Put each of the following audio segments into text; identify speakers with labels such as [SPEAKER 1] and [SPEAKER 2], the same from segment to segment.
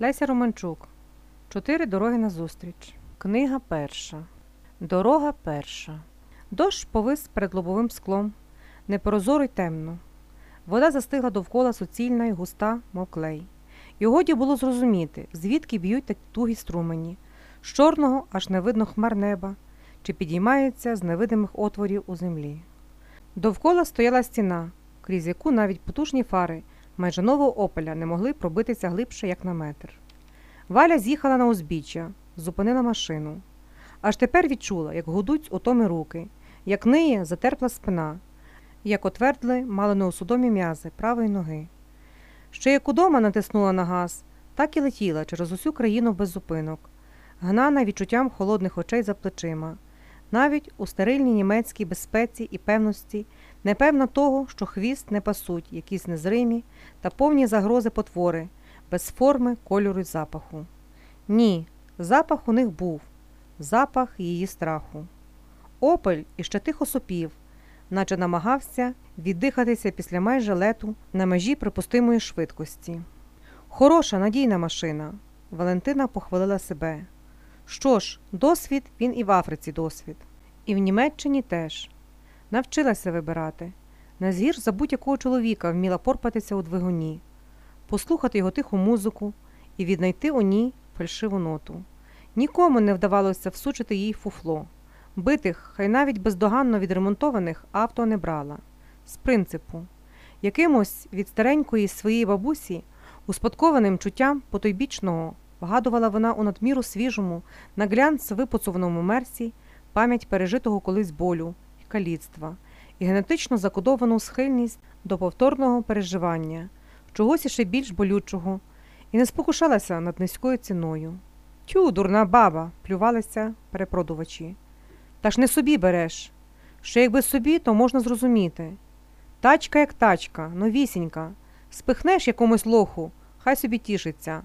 [SPEAKER 1] Леся Романчук. Чотири дороги назустріч. Книга перша. Дорога перша. Дощ повис перед лобовим склом. Непрозоро й темно. Вода застигла довкола суцільна й густа, мов клей. І годі було зрозуміти, звідки б'ють тугі струмені. З чорного аж не видно хмар неба, чи підіймаються з невидимих отворів у землі. Довкола стояла стіна, крізь яку навіть потужні фари майже нового опеля не могли пробитися глибше, як на метр. Валя з'їхала на узбіччя, зупинила машину. Аж тепер відчула, як гудуть отоми руки, як ниє затерпла спина, як отвердли мало неусудомі м'язи правої ноги. Ще як удома натиснула на газ, так і летіла через усю країну без зупинок, гнана відчуттям холодних очей за плечима. Навіть у стерильній німецькій безпеці і певності непевно того, що хвіст не пасуть якісь незримі та повні загрози потвори, без форми, кольору й запаху. Ні, запах у них був запах її страху. Опель іще тихо сопів, наче намагався віддихатися після майже лету на межі припустимої швидкості. Хороша, надійна машина. Валентина похвалила себе. Що ж, досвід він і в Африці досвід, і в Німеччині теж. Навчилася вибирати. Не згірш за будь-якого чоловіка вміла порпатися у двигуні, послухати його тиху музику і віднайти у ній фальшиву ноту. Нікому не вдавалося всучити їй фуфло. Битих, хай навіть бездоганно відремонтованих авто не брала. З принципу, якимось від старенької своєї бабусі, успадкованим чуттям потойбічного, вгадувала вона у надміру свіжому, на глянц випуцованому мерсі пам'ять пережитого колись болю каліцтва, і генетично закодовану схильність до повторного переживання, чогось іще більш болючого, і не спокушалася над низькою ціною. Тю, дурна баба, плювалися перепродувачі. Та ж не собі береш. Що якби собі, то можна зрозуміти. Тачка як тачка, новісінька. Спихнеш якомусь лоху, хай собі тішиться,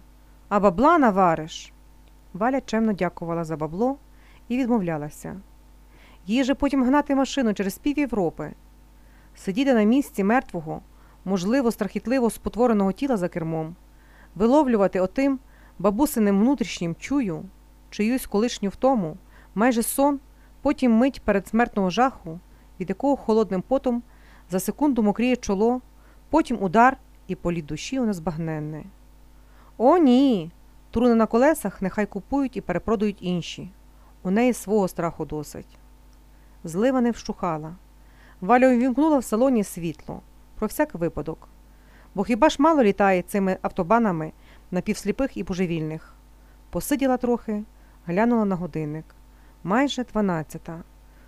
[SPEAKER 1] а бабла навариш. Валя чемно дякувала за бабло і відмовлялася. Їй же потім гнати машину через пів Європи. Сидіти на місці мертвого, можливо, страхітливо спотвореного тіла за кермом, виловлювати отим бабусиним внутрішнім чую, чиюсь колишню втому, майже сон, потім мить передсмертного жаху, від якого холодним потом за секунду мокріє чоло, потім удар і політ душі у незбагненне. О, ні! Труни на колесах нехай купують і перепродають інші. У неї свого страху досить. Злива не вщухала. Валя увімкнула в салоні світло, про всяк випадок. Бо хіба ж мало літає цими автобанами напівсліпих і божевільних? Посиділа трохи, глянула на годинник. Майже дванадцята.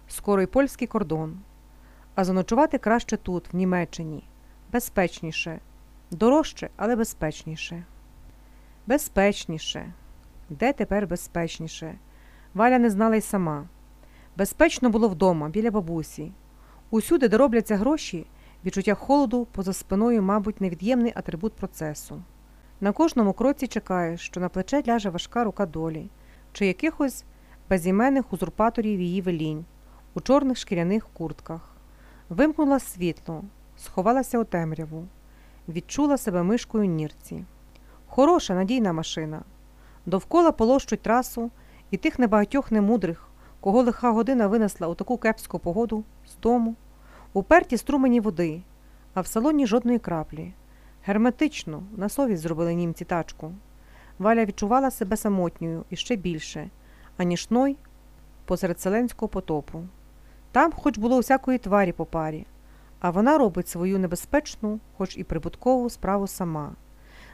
[SPEAKER 1] Скоро й польський кордон. А заночувати краще тут, в Німеччині. Безпечніше. Дорожче, але безпечніше. Безпечніше. Де тепер безпечніше? Валя не знала й сама. Безпечно було вдома, біля бабусі. Усюди, де робляться гроші, відчуття холоду поза спиною, мабуть, невід'ємний атрибут процесу. На кожному кроці чекаєш, що на плече ляже важка рука долі, чи якихось безіменних узурпаторів її велінь, у чорних шкіряних куртках. Вимкнула світло, сховалася у темряву, відчула себе мишкою нірці. Хороша, надійна машина. Довкола полощуть трасу і тих небагатьох немудрих, кого лиха година винесла у таку кепську погоду з дому, уперті струмені води, а в салоні жодної краплі. Герметично, на совість зробили німці тачку. Валя відчувала себе самотньою і ще більше, аніж ной посеред селенського потопу. Там хоч було всякої тварі по парі, а вона робить свою небезпечну, хоч і прибуткову справу сама.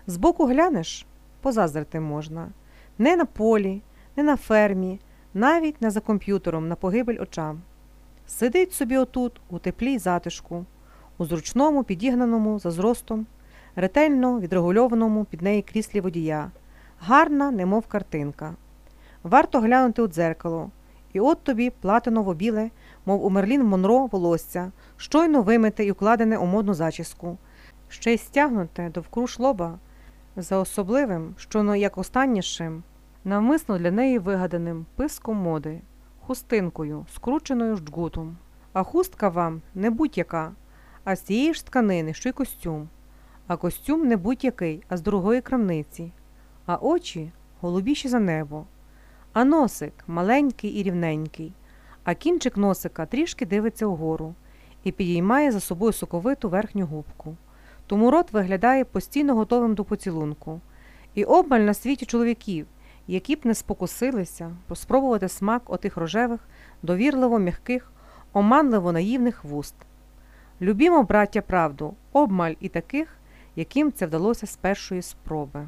[SPEAKER 1] Збоку глянеш позаздрити можна не на полі, не на фермі, навіть не за комп'ютером на погибель очам. Сидить собі отут, у теплій затишку, у зручному, підігнаному за зростом, ретельно відрегульованому під неї кріслі водія, гарна, немов картинка. Варто глянути у дзеркало, і от тобі платиново біле, мов у Мерлін Монро волосся, щойно вимите і укладене у модну зачіску, ще й стягнуте довкруж лоба, за особливим, що ну, як останнішим, навмисно для неї вигаданим писком моди, хустинкою, скрученою жджгутом. А хустка вам не будь-яка, а з тієї ж тканини, що й костюм, а костюм не будь-який, а з другої крамниці. а очі голубіші за небо, а носик маленький і рівненький, а кінчик носика трішки дивиться вгору і підіймає за собою соковиту верхню губку. Тому рот виглядає постійно готовим до поцілунку. І обмаль на світі чоловіків, які б не спокусилися поспробувати смак отих рожевих, довірливо м'яких, оманливо наївних вуст. Любімо, браття, правду, обмаль і таких, яким це вдалося з першої спроби.